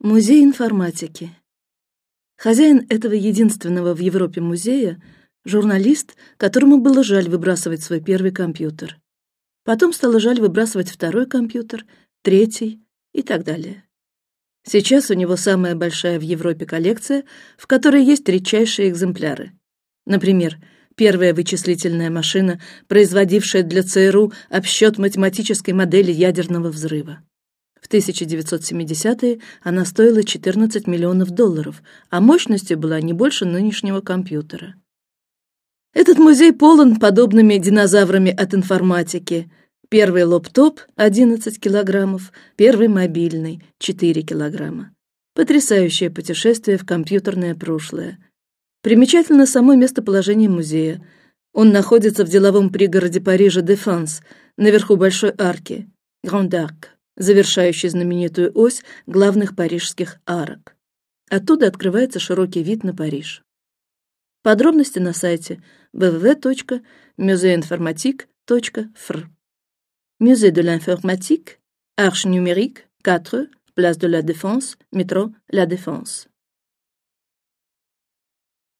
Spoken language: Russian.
Музей информатики. Хозяин этого единственного в Европе музея журналист, которому было жаль выбрасывать свой первый компьютер. Потом стало жаль выбрасывать второй компьютер, третий и так далее. Сейчас у него самая большая в Европе коллекция, в которой есть редчайшие экземпляры. Например, первая вычислительная машина, производившая для ЦРУ обсчет математической модели ядерного взрыва. В 1970-е она стоила 14 миллионов долларов, а мощностью была не больше нынешнего компьютера. Этот музей полон подобными динозаврами от информатики. Первый лоптоп 11 килограммов, первый мобильный 4 килограмма. Потрясающее путешествие в компьютерное прошлое. Примечательно само местоположение музея. Он находится в деловом пригороде Парижа Дефанс, наверху большой арки, Гранд Арк завершающий знаменитую ось главных парижских арок. Оттуда открывается широкий вид на Париж. Подробности на сайте www.museinformatique.fr. Musée de l'informatique, Arche numérique, 4, place de la Défense, métro La Défense.